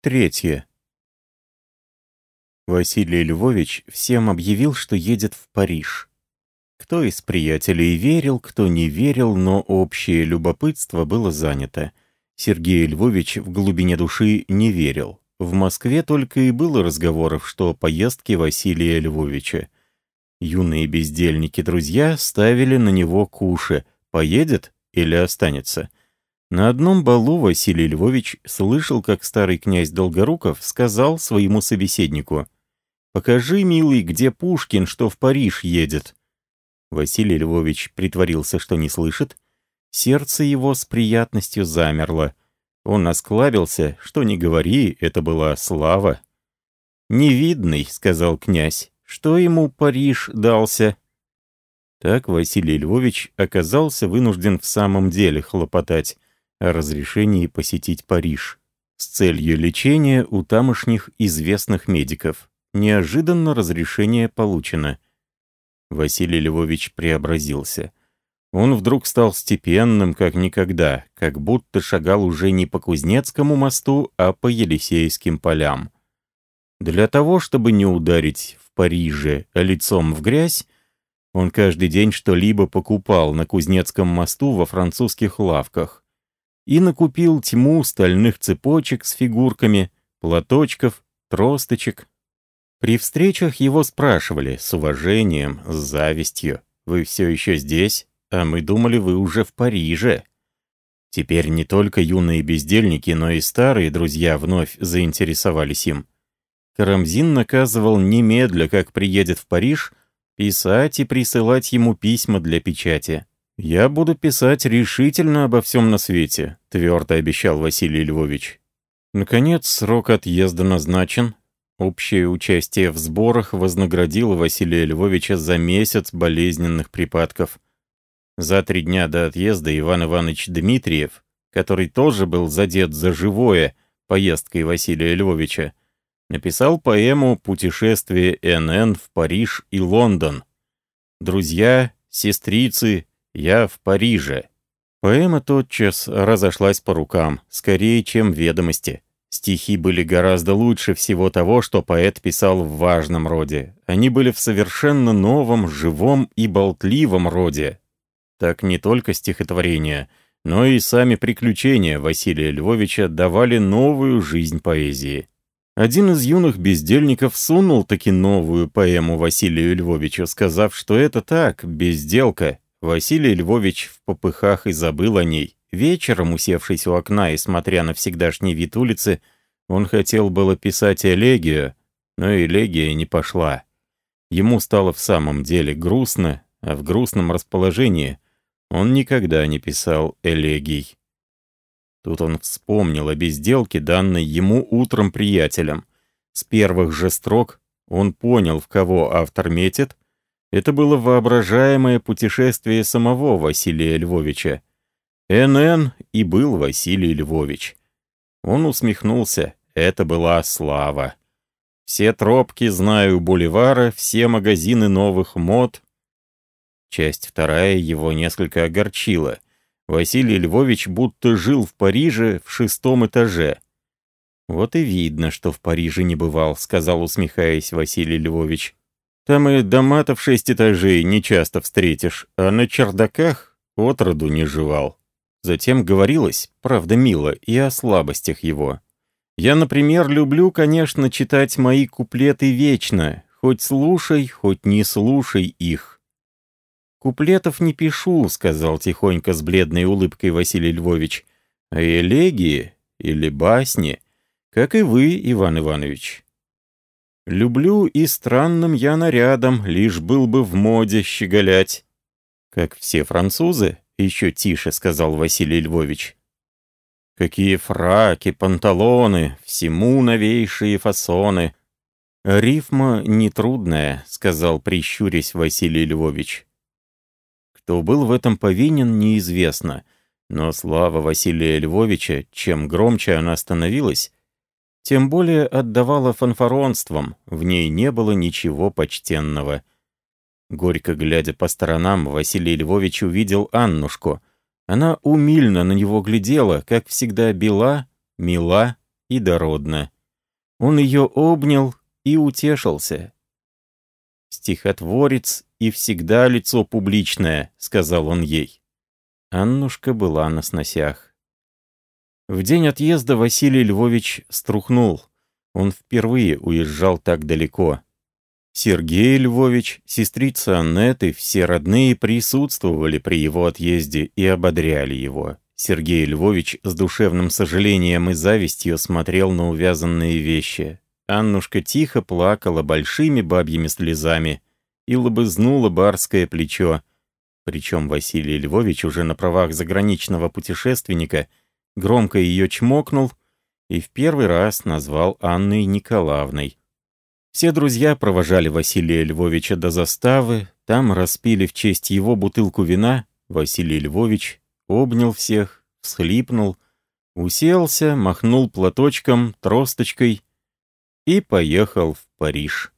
Третье. Василий Львович всем объявил, что едет в Париж. Кто из приятелей верил, кто не верил, но общее любопытство было занято. Сергей Львович в глубине души не верил. В Москве только и было разговоров, что о поездке Василия Львовича. Юные бездельники-друзья ставили на него куши, поедет или останется. На одном балу Василий Львович слышал, как старый князь Долгоруков сказал своему собеседнику «Покажи, милый, где Пушкин, что в Париж едет». Василий Львович притворился, что не слышит. Сердце его с приятностью замерло. Он осклабился, что не говори, это была слава. «Невидный», — сказал князь, — «что ему Париж дался?» Так Василий Львович оказался вынужден в самом деле хлопотать о разрешении посетить Париж с целью лечения у тамошних известных медиков. Неожиданно разрешение получено. Василий Львович преобразился. Он вдруг стал степенным, как никогда, как будто шагал уже не по Кузнецкому мосту, а по Елисейским полям. Для того, чтобы не ударить в Париже лицом в грязь, он каждый день что-либо покупал на Кузнецком мосту во французских лавках и накупил тьму стальных цепочек с фигурками, платочков, тросточек. При встречах его спрашивали с уважением, с завистью. «Вы все еще здесь? А мы думали, вы уже в Париже». Теперь не только юные бездельники, но и старые друзья вновь заинтересовались им. Карамзин наказывал немедля, как приедет в Париж, писать и присылать ему письма для печати. «Я буду писать решительно обо всем на свете», — твердо обещал Василий Львович. Наконец, срок отъезда назначен. Общее участие в сборах вознаградило Василия Львовича за месяц болезненных припадков. За три дня до отъезда Иван Иванович Дмитриев, который тоже был задет за живое поездкой Василия Львовича, написал поэму «Путешествие НН в Париж и Лондон». Друзья, сестрицы, я в Париже». Поэма тотчас разошлась по рукам, скорее, чем ведомости. Стихи были гораздо лучше всего того, что поэт писал в важном роде. Они были в совершенно новом, живом и болтливом роде. Так не только стихотворения, но и сами приключения Василия Львовича давали новую жизнь поэзии. Один из юных бездельников сунул таки новую поэму Василию Львовичу, сказав, что это так, безделка, Василий Львович в попыхах и забыл о ней. Вечером, усевшись у окна и смотря на всегдашний вид улицы, он хотел было писать элегию, но элегия не пошла. Ему стало в самом деле грустно, а в грустном расположении он никогда не писал элегий. Тут он вспомнил о безделке, данной ему утром приятелям. С первых же строк он понял, в кого автор метит, это было воображаемое путешествие самого Василия Львовича. НН и был Василий Львович. Он усмехнулся. Это была слава. Все тропки знаю бульвара, все магазины новых мод. Часть вторая его несколько огорчила. Василий Львович будто жил в Париже в шестом этаже. «Вот и видно, что в Париже не бывал», — сказал, усмехаясь Василий Львович. Там и дома-то в шесть этажей не часто встретишь, а на чердаках отроду не жевал. Затем говорилось, правда мило, и о слабостях его. Я, например, люблю, конечно, читать мои куплеты вечно, хоть слушай, хоть не слушай их. «Куплетов не пишу», — сказал тихонько с бледной улыбкой Василий Львович, «а элегии или басни, как и вы, Иван Иванович». Люблю и странным я нарядом, лишь был бы в моде щеголять. Как все французы, еще тише сказал Василий Львович. Какие фраки, панталоны, всему новейшие фасоны. Рифма нетрудная, сказал, прищурясь Василий Львович. Кто был в этом повинен, неизвестно, но слава Василия Львовича, чем громче она становилась, тем более отдавала фанфаронством, в ней не было ничего почтенного. Горько глядя по сторонам, Василий Львович увидел Аннушку. Она умильно на него глядела, как всегда бела, мила, и дородна. Он ее обнял и утешился. «Стихотворец и всегда лицо публичное», — сказал он ей. Аннушка была на сносях. В день отъезда Василий Львович струхнул. Он впервые уезжал так далеко. Сергей Львович, сестрица Аннеты, все родные присутствовали при его отъезде и ободряли его. Сергей Львович с душевным сожалением и завистью смотрел на увязанные вещи. Аннушка тихо плакала большими бабьими слезами и лобызнула барское плечо. Причем Василий Львович уже на правах заграничного путешественника громко ее чмокнул и в первый раз назвал Анной Николаевной. Все друзья провожали Василия Львовича до заставы, там распили в честь его бутылку вина, Василий Львович обнял всех, всхлипнул, уселся, махнул платочком, тросточкой и поехал в Париж.